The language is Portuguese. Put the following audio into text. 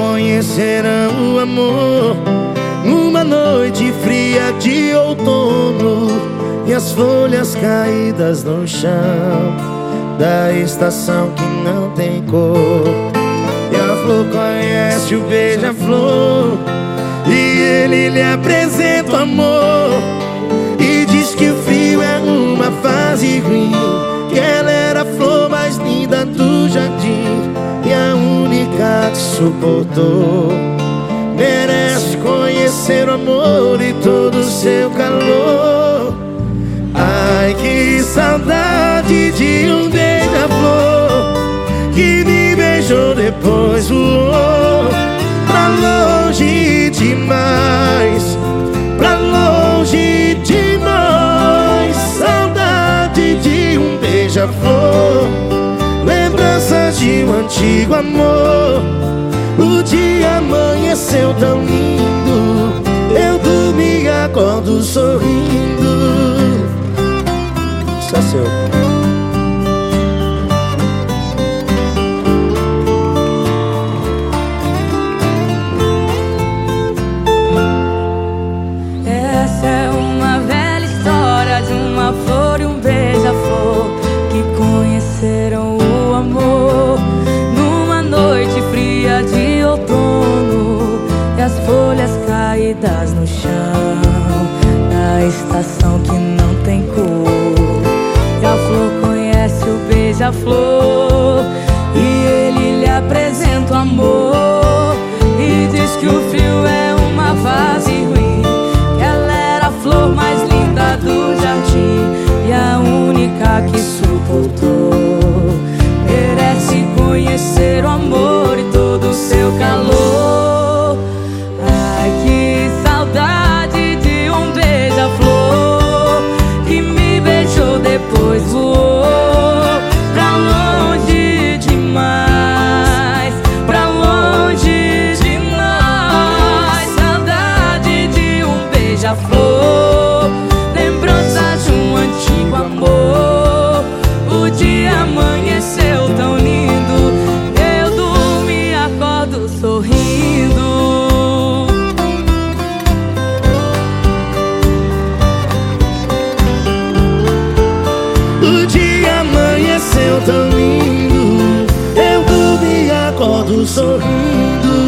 conhecerão o amor numa noite fria de outono e as folhas caídas no chão da estação que não tem cor. E a flor conhece o beija-flor e ele lhe apresenta o amor suportou. Merece conhecer o amor e todo o seu calor. Ai, que saudade de um beija-flor que me beijou depois voou pra longe demais, pra longe demais. Saudade de um beija-flor, lembranças de um antigo amor. Amanheceu tão lindo, eu dormi acordo sorrindo. Só seu. Essa é uma velha história de uma flor folhas caídas no chão na estação que não tem cor. E a flor conhece o beija-flor O dia amanheceu tão lindo, eu durmo e acordo sorrindo. O dia amanheceu tão lindo. Eu dormi e acordo sorrindo